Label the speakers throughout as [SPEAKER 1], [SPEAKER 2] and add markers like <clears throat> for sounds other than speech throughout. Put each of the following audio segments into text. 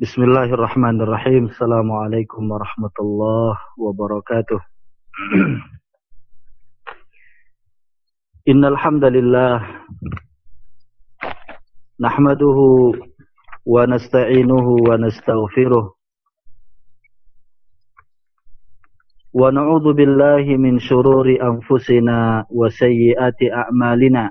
[SPEAKER 1] بسم الله الرحمن الرحيم السلام عليكم ورحمة الله وبركاته إن الحمد لله نحمده ونستعينه ونستغفره ونعوذ بالله من شرور أنفسنا وسيئات أعمالنا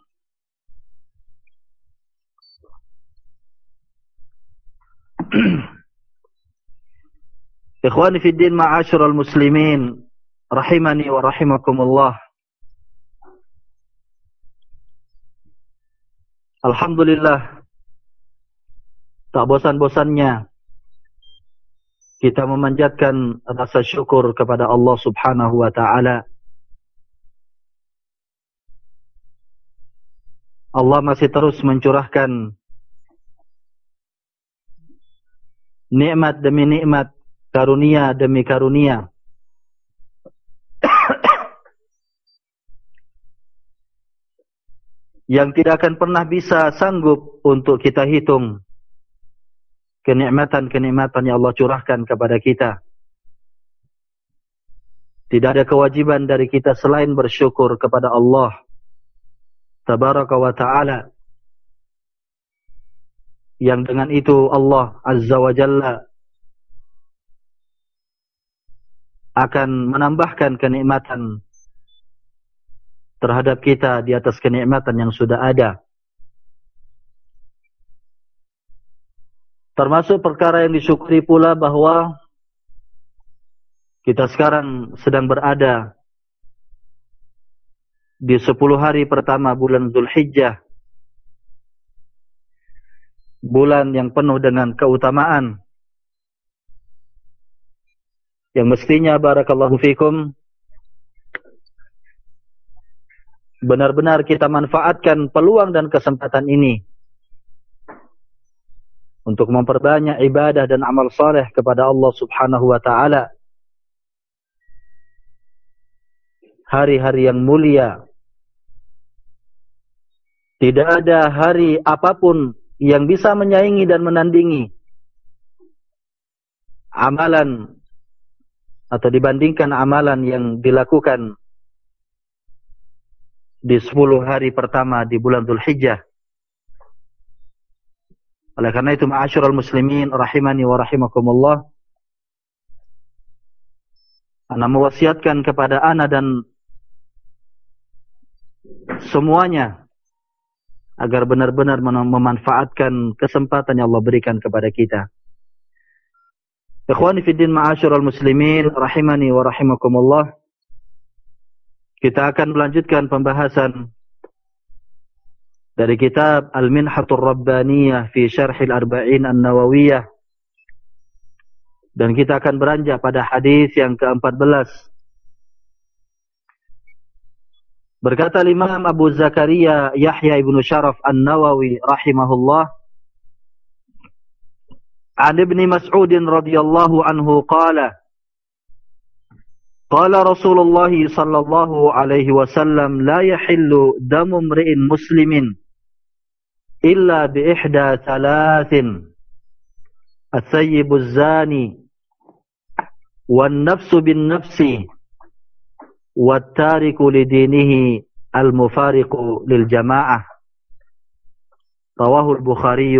[SPEAKER 1] <clears throat> Ikhwani fi din ma'asyiral muslimin rahimani wa rahimakumullah. Alhamdulillah tak bosan-bosannya kita memanjatkan rasa syukur kepada Allah Subhanahu wa taala. Allah masih terus mencurahkan nikmat demi nikmat, karunia demi karunia. <coughs> yang tidak akan pernah bisa sanggup untuk kita hitung kenikmatan-kenikmatan yang Allah curahkan kepada kita. Tidak ada kewajiban dari kita selain bersyukur kepada Allah Tabaraka wa Ta'ala yang dengan itu Allah Azza wa Jalla akan menambahkan kenikmatan terhadap kita di atas kenikmatan yang sudah ada. Termasuk perkara yang disyukuri pula bahawa kita sekarang sedang berada di 10 hari pertama bulan Dhul Hijjah bulan yang penuh dengan keutamaan. Yang mestinya barakallahu fikum benar-benar kita manfaatkan peluang dan kesempatan ini untuk memperbanyak ibadah dan amal saleh kepada Allah Subhanahu wa taala. Hari-hari yang mulia. Tidak ada hari apapun yang bisa menyaingi dan menandingi amalan atau dibandingkan amalan yang dilakukan di 10 hari pertama di bulan Dhul Hijjah. Oleh karena itu ma'asyiral muslimin rahimani wa rahimakumullah ana mewasiatkan kepada ana dan semuanya agar benar-benar memanfaatkan kesempatan yang Allah berikan kepada kita. Ikhwani fi din ma'asyiral muslimin rahimani wa rahimakumullah. Kita akan melanjutkan pembahasan dari kitab Al-Minhatul Rabbaniyah fi Syarhil Arba'in An-Nawawiyah. Dan kita akan beranjak pada hadis yang ke-14. Berkata Imam Abu Zakaria Yahya ibn Sharaf An-Nawawi rahimahullah. An Ibn Mas'ud radhiyallahu anhu qala قال رسول الله صلى الله عليه وسلم لا يحل دم امرئ مسلم إلا بإحدى ثلاث الثيب الزاني والنفس بالنفس wattariku lidinihi al-mufariqu lil jamaah rawahu Bukhari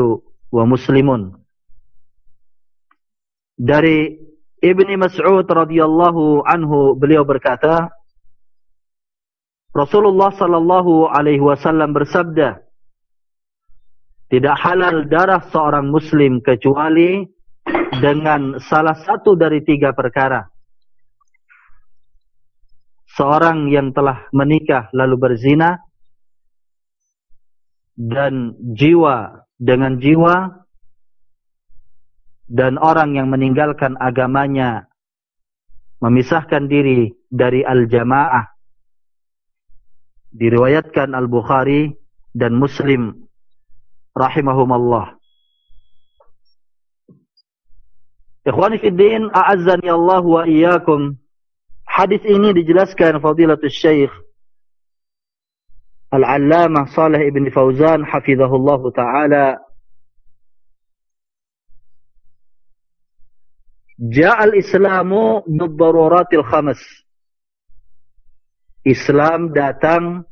[SPEAKER 1] wa muslimun dari ibni mas'ud radhiyallahu anhu beliau berkata Rasulullah sallallahu alaihi wasallam bersabda tidak halal darah seorang muslim kecuali dengan salah satu dari tiga perkara. Seorang yang telah menikah lalu berzina dan jiwa dengan jiwa dan orang yang meninggalkan agamanya memisahkan diri dari al-jamaah. Diriwayatkan al-Bukhari dan Muslim rahimahumallah. Ikhwani fi din a'azzani Allah wa iyyakum hadis ini dijelaskan fadilatul syekh Al-Allamah Saleh ibn Fauzan hafizahullah taala Ja'al Islamu bidaruratil khamas. Islam datang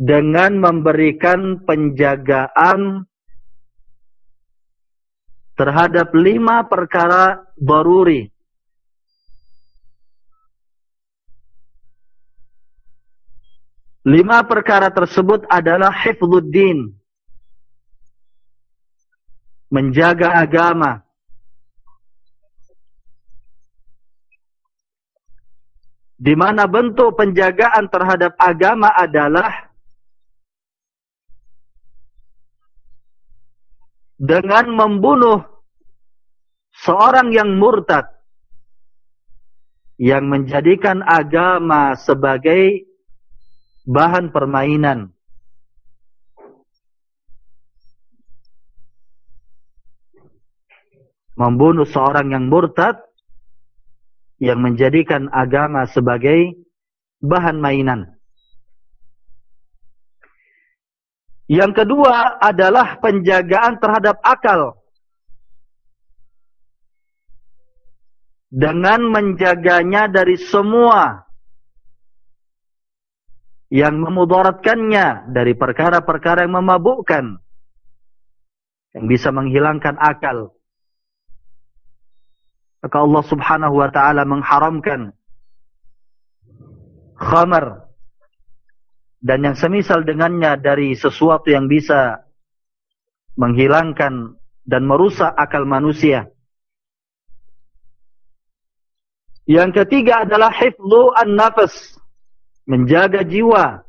[SPEAKER 1] dengan memberikan penjagaan terhadap lima perkara baruri. Lima perkara tersebut adalah hifzuddin, menjaga agama di mana bentuk penjagaan terhadap agama adalah dengan membunuh seorang yang murtad yang menjadikan agama sebagai bahan permainan membunuh seorang yang murtad yang menjadikan agama sebagai bahan mainan. Yang kedua adalah penjagaan terhadap akal. Dengan menjaganya dari semua yang memudaratkannya dari perkara-perkara yang memabukkan. Yang bisa menghilangkan akal. Maka Allah subhanahu wa ta'ala mengharamkan khamar dan yang semisal dengannya dari sesuatu yang bisa menghilangkan dan merusak akal manusia. Yang ketiga adalah hifdhu an-nafas, menjaga jiwa,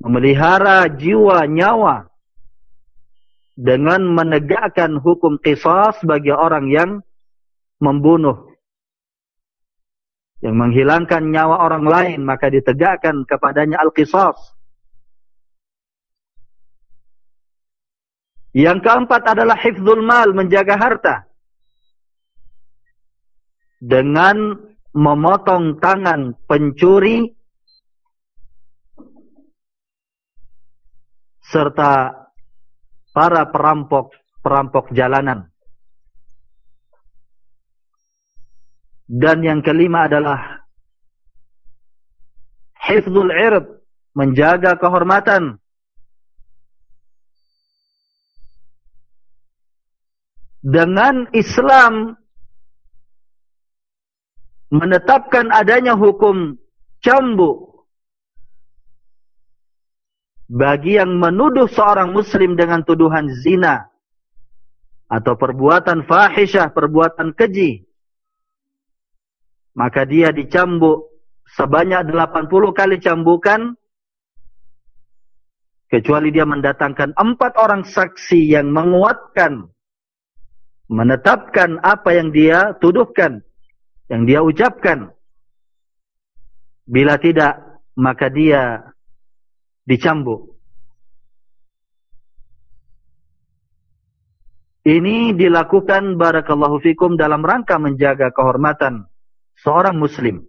[SPEAKER 1] memelihara jiwa nyawa. Dengan menegakkan hukum qisas bagi orang yang membunuh. Yang menghilangkan nyawa orang lain maka ditegakkan kepadanya al-qisas. Yang keempat adalah hifdzul mal menjaga harta dengan memotong tangan pencuri serta para perampok perampok jalanan Dan yang kelima adalah hifzul irb, menjaga kehormatan. Dengan Islam menetapkan adanya hukum cambuk. Bagi yang menuduh seorang muslim dengan tuduhan zina atau perbuatan fahisyah, perbuatan keji, maka dia dicambuk sebanyak 80 kali cambukan, kecuali dia mendatangkan empat orang saksi yang menguatkan, menetapkan apa yang dia tuduhkan, yang dia ucapkan. Bila tidak, maka dia dicambuk. Ini dilakukan barakallahu fikum dalam rangka menjaga kehormatan seorang muslim.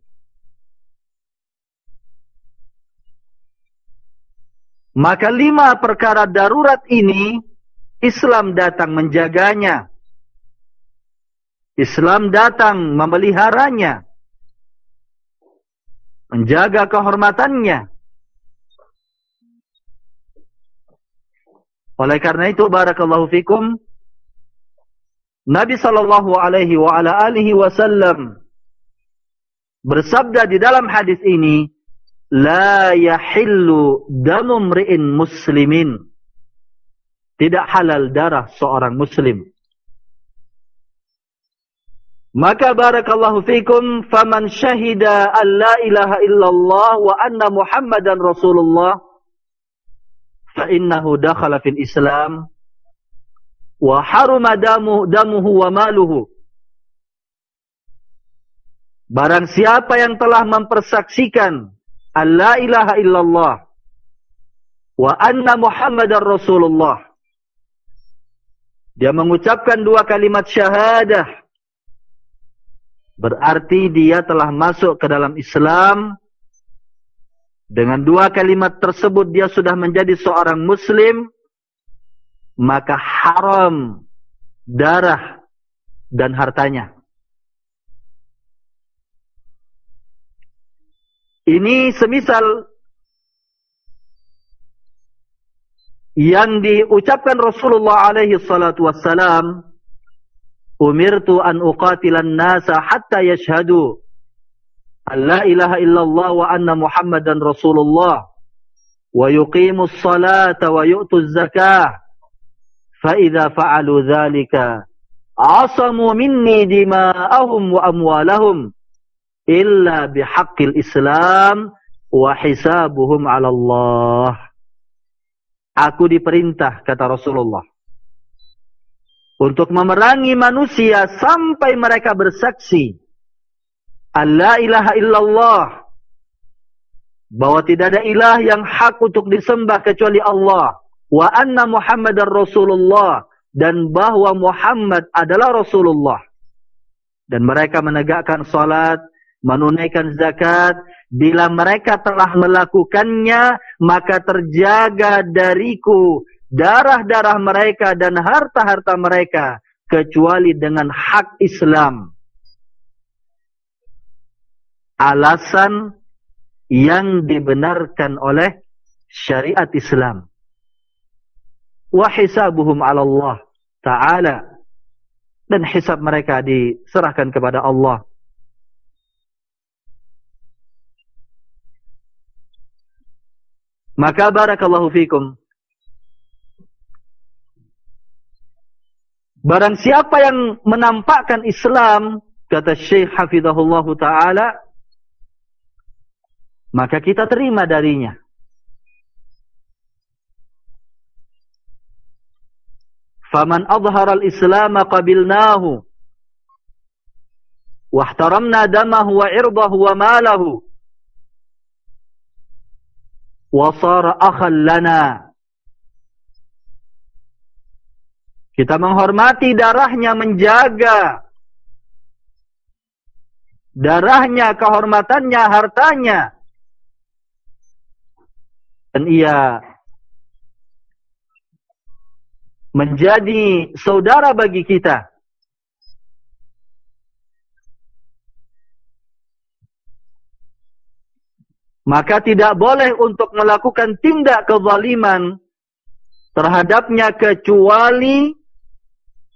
[SPEAKER 1] Maka lima perkara darurat ini Islam datang menjaganya. Islam datang memeliharanya. Menjaga kehormatannya. Oleh karena itu barakallahu fikum Nabi sallallahu alaihi wa ala alihi wasallam bersabda di dalam hadis ini, "La yahillu damu mri'in muslimin." Tidak halal darah seorang muslim. Maka barakallahu fikum faman syahida an la ilaha illallah wa anna muhammadan rasulullah fa innahu dakhala fil islam wa haruma damu damuhu wa maluhu. Barang siapa yang telah mempersaksikan alla ilaha illallah wa anna muhammadar rasulullah dia mengucapkan dua kalimat syahadah berarti dia telah masuk ke dalam Islam dengan dua kalimat tersebut dia sudah menjadi seorang muslim maka haram darah dan hartanya. Ini semisal yang diucapkan Rasulullah alaihi salatu wassalam Umirtu an uqatilan nasa hatta yashhadu an la ilaha illallah wa anna muhammadan rasulullah. Wa yuqimus salata wa yu'tuz zakah fa idza fa'alu dhalika asamu minni dima'ahum wa amwalahum illa bihaqqil islam wa hisabuhum 'ala allah. Aku diperintah kata rasulullah untuk memerangi manusia sampai mereka bersaksi Allah ilaha illallah bahwa tidak ada ilah yang hak untuk disembah kecuali Allah wa anna Muhammadar Rasulullah dan bahwa Muhammad adalah Rasulullah. Dan mereka menegakkan salat menunaikan zakat. Bila mereka telah melakukannya maka terjaga dariku darah-darah mereka dan harta-harta mereka kecuali dengan hak Islam. Alasan yang dibenarkan oleh syariat Islam. Wa hisabuhum 'ala Allah taala. Dan hisab mereka diserahkan kepada Allah. Maka barakallahu fikum barang siapa yang menampakkan Islam kata Syekh Hafizahullah taala maka kita terima darinya. Faman adhara al-islam qabilnahu wa ihtaramna damahu wa irdahu wa malahu wa sara akhan lana kita menghormati darahnya menjaga darahnya kehormatannya hartanya dan ia menjadi saudara bagi kita. Maka tidak boleh untuk melakukan tindak kezaliman terhadapnya kecuali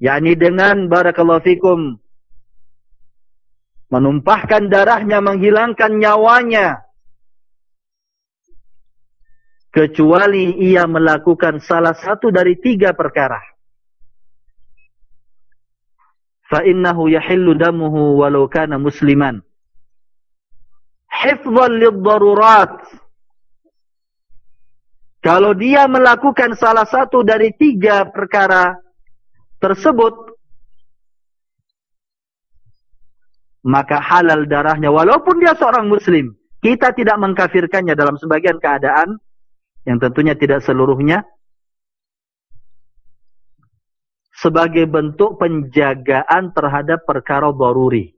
[SPEAKER 1] yakni dengan barakallahu fikum menumpahkan darahnya menghilangkan nyawanya kecuali ia melakukan salah satu dari tiga perkara. fa innahu yahillu damuhu walau kana musliman hifdhan lid-darurat kalau dia melakukan salah satu dari tiga perkara tersebut maka halal darahnya walaupun dia seorang muslim kita tidak mengkafirkannya dalam sebagian keadaan yang tentunya tidak seluruhnya sebagai bentuk penjagaan terhadap perkara daruri.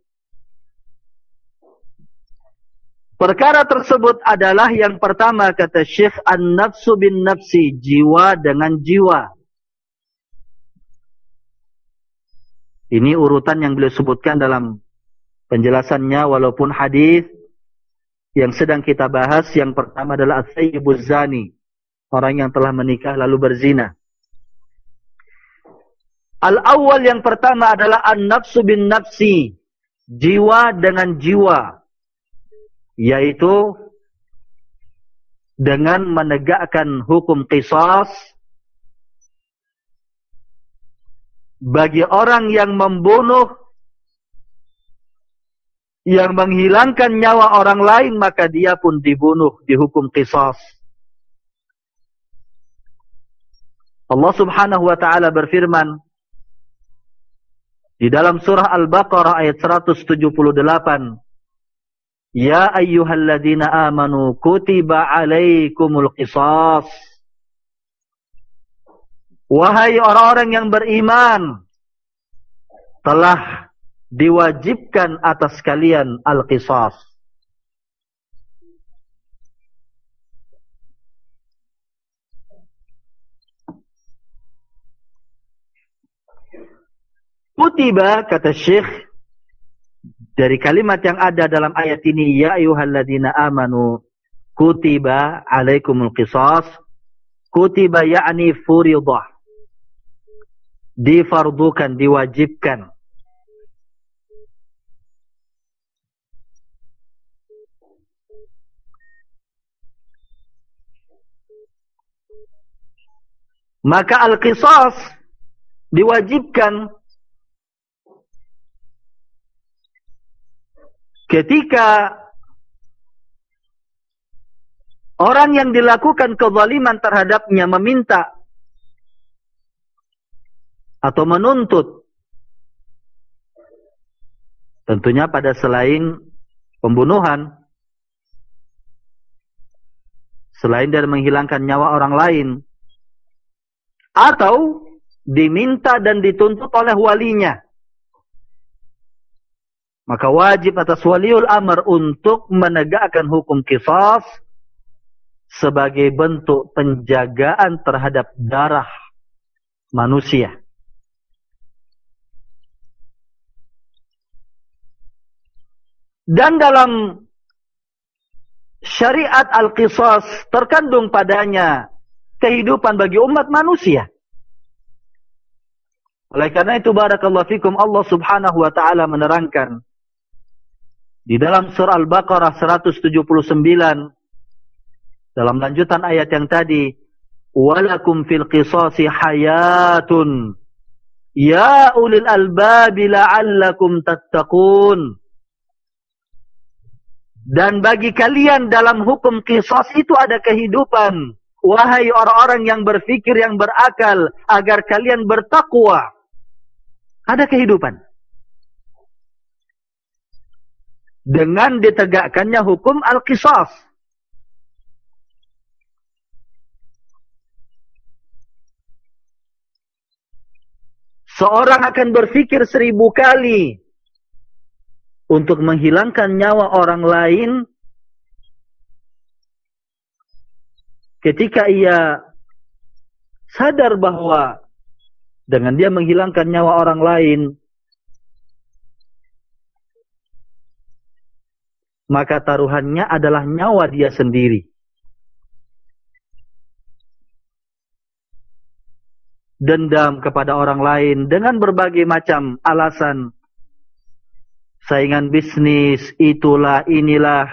[SPEAKER 1] Perkara tersebut adalah yang pertama kata Syekh An-Nafsu bin Nafsi, jiwa dengan jiwa. Ini urutan yang beliau sebutkan dalam penjelasannya walaupun hadis yang sedang kita bahas yang pertama adalah As-Sayyibuz Zani, orang yang telah menikah lalu berzina. Al-awwal yang pertama adalah an-nafsu bin nafsi. Jiwa dengan jiwa. Yaitu dengan menegakkan hukum qisas bagi orang yang membunuh yang menghilangkan nyawa orang lain maka dia pun dibunuh dihukum qisas. Allah Subhanahu wa taala berfirman di dalam surah Al-Baqarah ayat 178. Ya ayyuhalladzina amanu kutiba alaikumul qisas. Wahai orang-orang yang beriman. Telah diwajibkan atas kalian al-qisas. Kutiba kata Syekh dari kalimat yang ada dalam ayat ini ya ayyuhalladzina amanu kutiba alaikumul qisas kutiba yakni furidah difardukan diwajibkan. Maka al-qisas diwajibkan ketika orang yang dilakukan kezaliman terhadapnya meminta atau menuntut tentunya pada selain pembunuhan selain dari menghilangkan nyawa orang lain atau diminta dan dituntut oleh walinya maka wajib atas waliul amr untuk menegakkan hukum kisas sebagai bentuk penjagaan terhadap darah manusia. Dan dalam syariat al-qisas terkandung padanya kehidupan bagi umat manusia. Oleh karena itu barakallahu fikum Allah Subhanahu wa taala menerangkan di dalam surah Al-Baqarah 179 dalam lanjutan ayat yang tadi walakum fil qisasi hayatun ya ulil albabi la'allakum tattaqun dan bagi kalian dalam hukum qisas itu ada kehidupan. Wahai orang-orang yang berfikir yang berakal agar kalian bertakwa. Ada kehidupan. Dengan ditegakkannya hukum al-qisas. Seorang akan berfikir seribu kali untuk menghilangkan nyawa orang lain ketika ia sadar bahawa dengan dia menghilangkan nyawa orang lain maka taruhannya adalah nyawa dia sendiri. Dendam kepada orang lain dengan berbagai macam alasan. Saingan bisnis, itulah, inilah.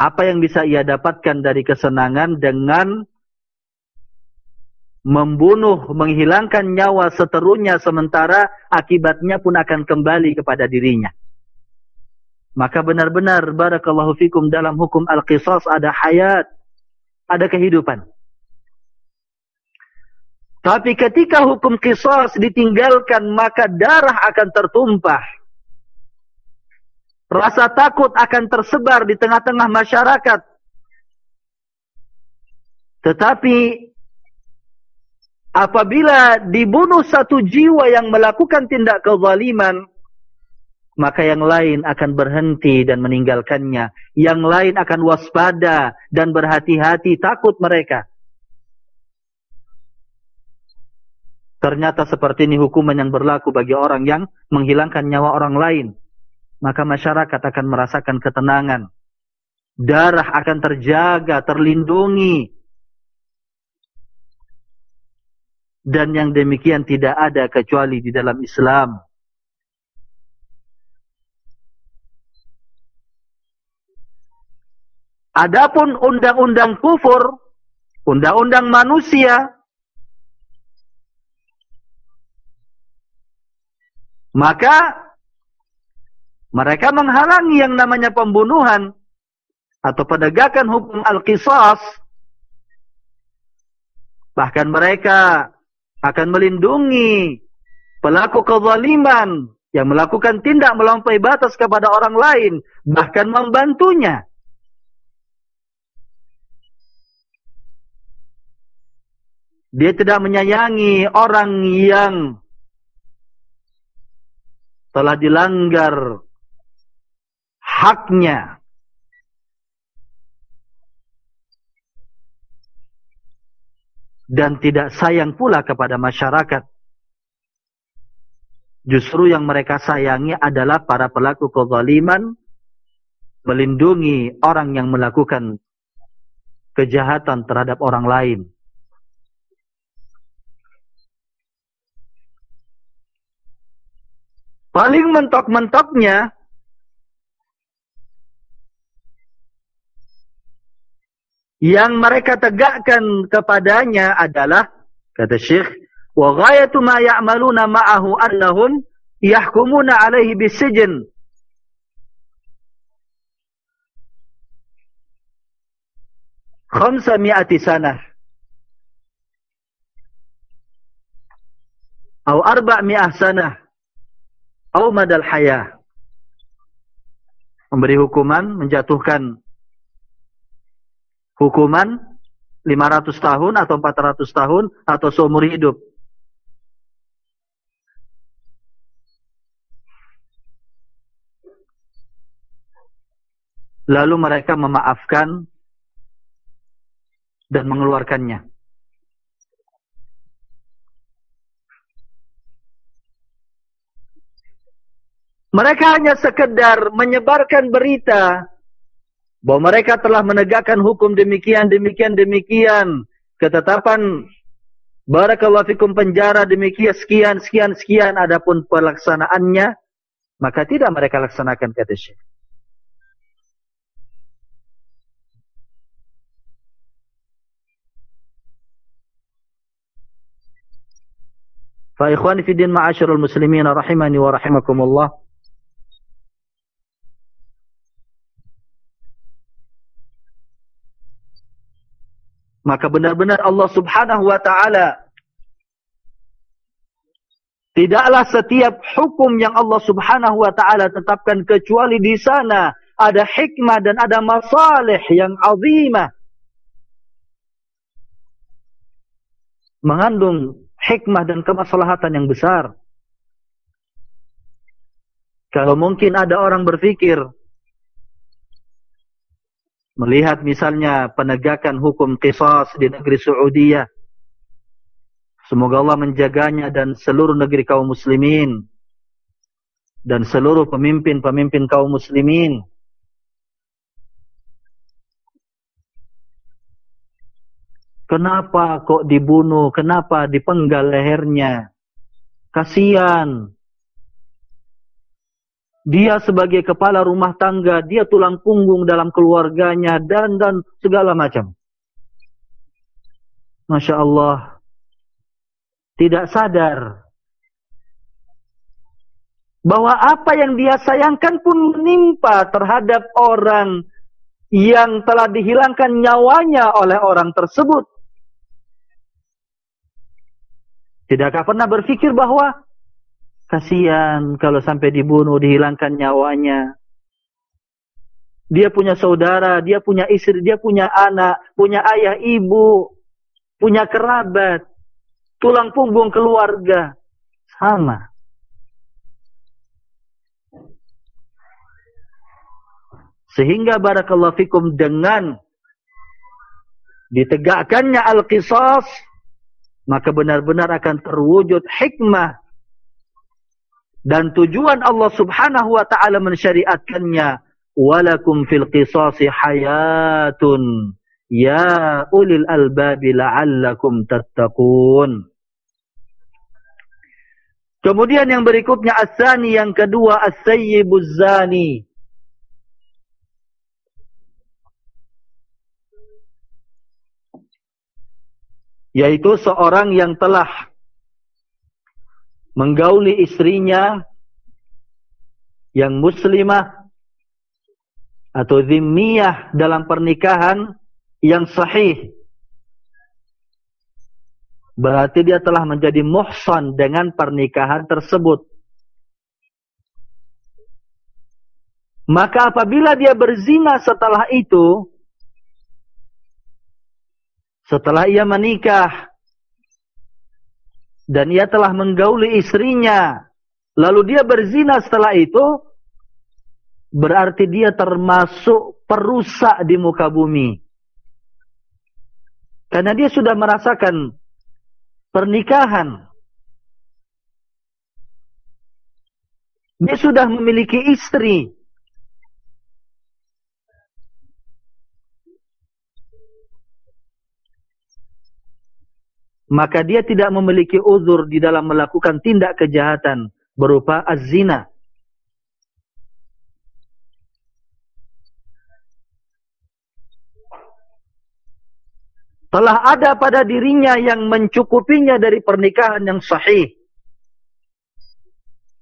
[SPEAKER 1] Apa yang bisa ia dapatkan dari kesenangan dengan membunuh, menghilangkan nyawa seterunya sementara akibatnya pun akan kembali kepada dirinya. Maka benar-benar barakallahu fikum dalam hukum al-qisas ada hayat, ada kehidupan. Tapi ketika hukum qisas ditinggalkan maka darah akan tertumpah. Rasa takut akan tersebar di tengah-tengah masyarakat. Tetapi apabila dibunuh satu jiwa yang melakukan tindak kezaliman, maka yang lain akan berhenti dan meninggalkannya. Yang lain akan waspada dan berhati-hati takut mereka. Ternyata seperti ini hukuman yang berlaku bagi orang yang menghilangkan nyawa orang lain. Maka masyarakat akan merasakan ketenangan. Darah akan terjaga, terlindungi. dan yang demikian tidak ada kecuali di dalam Islam. Adapun undang-undang kufur, undang-undang manusia, maka mereka menghalangi yang namanya pembunuhan atau penegakan hukum al-qisas. Bahkan mereka akan melindungi pelaku kezaliman yang melakukan tindak melampaui batas kepada orang lain bahkan membantunya dia tidak menyayangi orang yang telah dilanggar haknya dan tidak sayang pula kepada masyarakat. Justru yang mereka sayangi adalah para pelaku kezaliman melindungi orang yang melakukan kejahatan terhadap orang lain. Paling mentok-mentoknya yang mereka tegakkan kepadanya adalah kata Syekh wa ghayatu ma ya'maluna ma'ahu annahum yahkumuna 'alaihi bisijn khamsa mi'ati sanah atau arba' mi'ah sanah atau madal hayah memberi hukuman menjatuhkan hukuman 500 tahun atau 400 tahun atau seumur hidup. Lalu mereka memaafkan dan mengeluarkannya. Mereka hanya sekedar menyebarkan berita bahwa mereka telah menegakkan hukum demikian, demikian, demikian. Ketetapan barakallahu fikum penjara demikian, sekian, sekian, sekian. Adapun pelaksanaannya, maka tidak mereka laksanakan kata syekh. Fa ikhwani fi din ma'asyarul muslimin rahimani wa rahimakumullah. Maka benar-benar Allah subhanahu wa ta'ala tidaklah setiap hukum yang Allah subhanahu wa ta'ala tetapkan kecuali di sana ada hikmah dan ada masalih yang azimah. Mengandung hikmah dan kemaslahatan yang besar. Kalau mungkin ada orang berfikir melihat misalnya penegakan hukum qisas di negeri Saudi. Semoga Allah menjaganya dan seluruh negeri kaum muslimin dan seluruh pemimpin-pemimpin kaum muslimin. Kenapa kok dibunuh? Kenapa dipenggal lehernya? Kasihan. Dia sebagai kepala rumah tangga, dia tulang punggung dalam keluarganya dan dan segala macam. Masya Allah, tidak sadar bahwa apa yang dia sayangkan pun menimpa terhadap orang yang telah dihilangkan nyawanya oleh orang tersebut. Tidakkah pernah berpikir bahwa kasihan kalau sampai dibunuh, dihilangkan nyawanya. Dia punya saudara, dia punya istri, dia punya anak, punya ayah, ibu, punya kerabat, tulang punggung keluarga. Sama. Sehingga barakallahu fikum dengan ditegakkannya al-qisas maka benar-benar akan terwujud hikmah dan tujuan Allah Subhanahu wa taala mensyariatkannya walakum fil qisasi hayatun ya ulil albab la'allakum tattaqun. Kemudian yang berikutnya as-sani yang kedua as-sayyibuz zani. Yaitu seorang yang telah menggauli istrinya yang muslimah atau zimmiyah dalam pernikahan yang sahih. Berarti dia telah menjadi muhsan dengan pernikahan tersebut. Maka apabila dia berzina setelah itu setelah ia menikah dan ia telah menggauli istrinya. Lalu dia berzina setelah itu berarti dia termasuk perusak di muka bumi. Karena dia sudah merasakan pernikahan. Dia sudah memiliki istri maka dia tidak memiliki uzur di dalam melakukan tindak kejahatan berupa az-zina. Telah ada pada dirinya yang mencukupinya dari pernikahan yang sahih.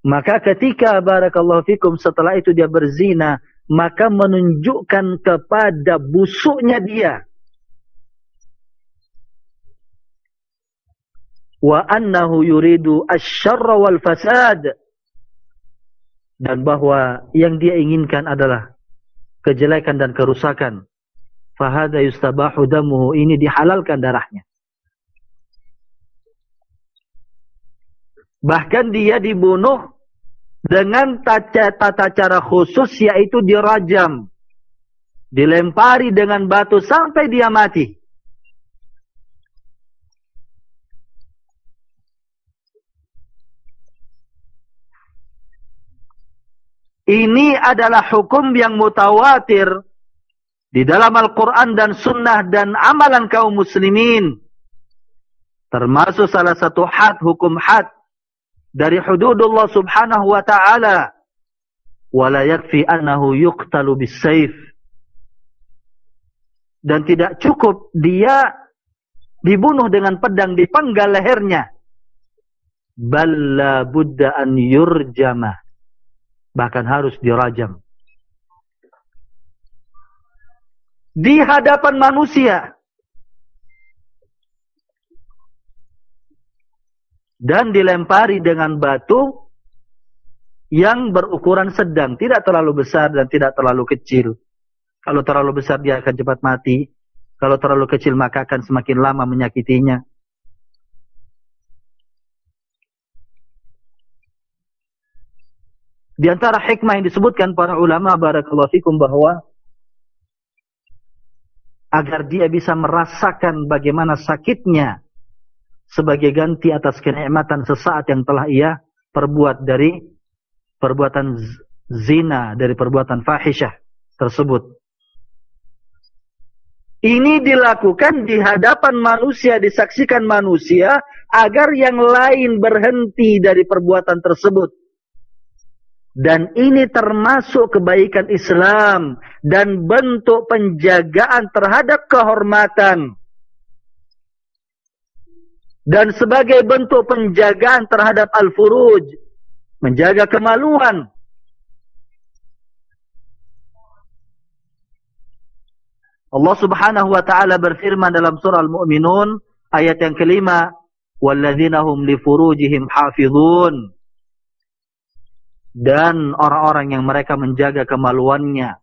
[SPEAKER 1] Maka ketika barakallahu fikum setelah itu dia berzina, maka menunjukkan kepada busuknya dia. Wa annahu yuridu asy-syarra wal fasad. Dan bahwa yang dia inginkan adalah kejelekan dan kerusakan. Fa hadza yustabahu damuhu. Ini dihalalkan darahnya. Bahkan dia dibunuh dengan tata cara khusus yaitu dirajam. Dilempari dengan batu sampai dia mati Ini adalah hukum yang mutawatir di dalam Al-Quran dan Sunnah dan amalan kaum muslimin. Termasuk salah satu had, hukum had dari hududullah subhanahu wa ta'ala. Wala yakfi annahu yuqtalu bisayf. Dan tidak cukup dia dibunuh dengan pedang di penggal lehernya. Balla buddha an yurjamah bahkan harus dirajam. Di hadapan manusia. Dan dilempari dengan batu yang berukuran sedang. Tidak terlalu besar dan tidak terlalu kecil. Kalau terlalu besar dia akan cepat mati. Kalau terlalu kecil maka akan semakin lama menyakitinya. Di antara hikmah yang disebutkan para ulama barakallahu fikum bahwa agar dia bisa merasakan bagaimana sakitnya sebagai ganti atas kenikmatan sesaat yang telah ia perbuat dari perbuatan zina dari perbuatan fahisyah tersebut. Ini dilakukan di hadapan manusia, disaksikan manusia agar yang lain berhenti dari perbuatan tersebut. Dan ini termasuk kebaikan Islam dan bentuk penjagaan terhadap kehormatan. dan sebagai bentuk penjagaan terhadap al-furuj menjaga kemaluan Allah Subhanahu wa taala berfirman dalam surah Al-Mu'minun ayat yang kelima walladzina hum li furujihim hafizun dan orang-orang yang mereka menjaga kemaluannya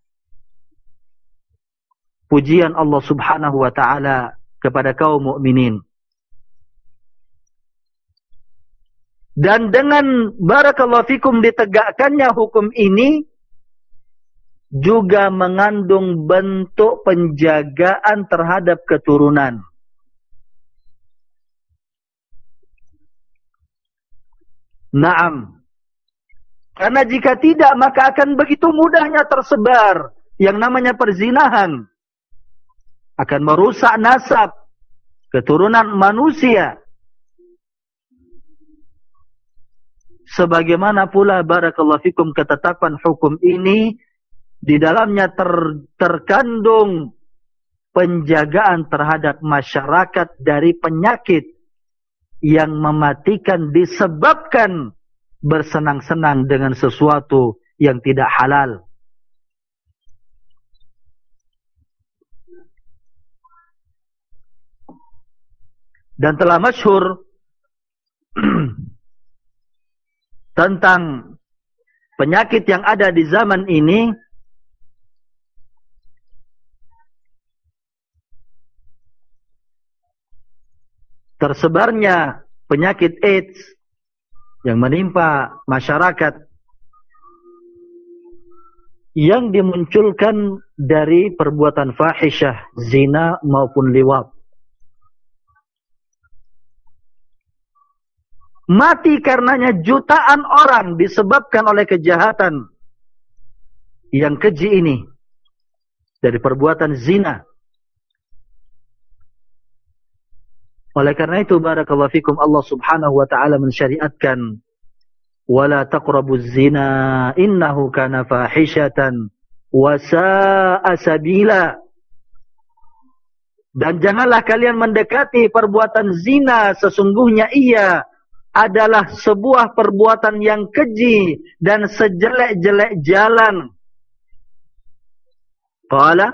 [SPEAKER 1] pujian Allah Subhanahu wa taala kepada kaum mukminin dan dengan barakallahu fikum ditegakkannya hukum ini juga mengandung bentuk penjagaan terhadap keturunan. Naam. Karena jika tidak maka akan begitu mudahnya tersebar yang namanya perzinahan. Akan merusak nasab keturunan manusia. Sebagaimana pula barakallahu fikum ketetapan hukum ini di dalamnya ter, terkandung penjagaan terhadap masyarakat dari penyakit yang mematikan disebabkan bersenang-senang dengan sesuatu yang tidak halal. Dan telah masyhur <clears throat> tentang penyakit yang ada di zaman ini tersebarnya penyakit AIDS yang menimpa masyarakat yang dimunculkan dari perbuatan fahisyah, zina maupun liwat. Mati karenanya jutaan orang disebabkan oleh kejahatan yang keji ini dari perbuatan zina. Oleh karena itu barakallahu fikum Allah Subhanahu wa taala mensyariatkan wala taqrabuz zina innahu kana fahishatan wa sa'a sabila. Dan janganlah kalian mendekati perbuatan zina sesungguhnya ia adalah sebuah perbuatan yang keji dan sejelek-jelek jalan. Qala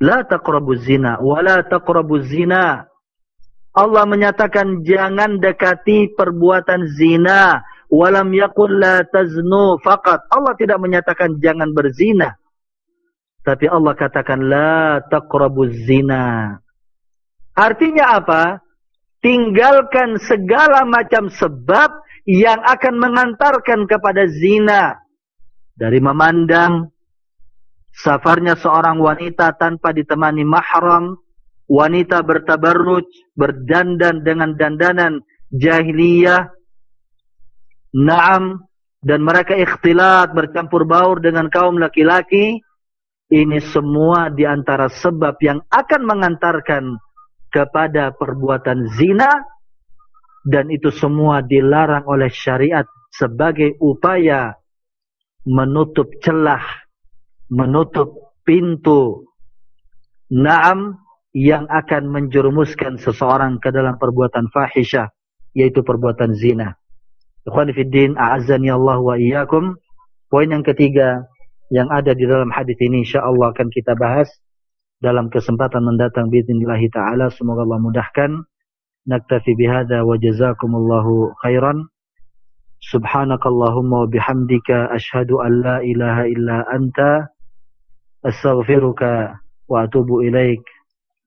[SPEAKER 1] la taqrabuz zina wala taqrabuz zina Allah menyatakan jangan dekati perbuatan zina. Walam yaqul la taznu faqat. Allah tidak menyatakan jangan berzina. Tapi Allah katakan la taqrabuz zina. Artinya apa? Tinggalkan segala macam sebab yang akan mengantarkan kepada zina. Dari memandang safarnya seorang wanita tanpa ditemani mahram wanita bertabarruj, berdandan dengan dandanan jahiliyah, naam, dan mereka ikhtilat bercampur baur dengan kaum laki-laki, ini semua diantara sebab yang akan mengantarkan kepada perbuatan zina, dan itu semua dilarang oleh syariat sebagai upaya menutup celah, menutup pintu, naam, yang akan menjerumuskan seseorang ke dalam perbuatan fahisyah yaitu perbuatan zina. Ikhwan fillah, a'azzani Allah wa iyyakum. Poin yang ketiga yang ada di dalam hadis ini insyaallah akan kita bahas dalam kesempatan mendatang باذنillah taala semoga Allah mudahkan. Naktafi bihadza wa jazakumullahu khairan. Subhanakallahumma wa bihamdika asyhadu an la ilaha illa anta astaghfiruka wa atubu ilaika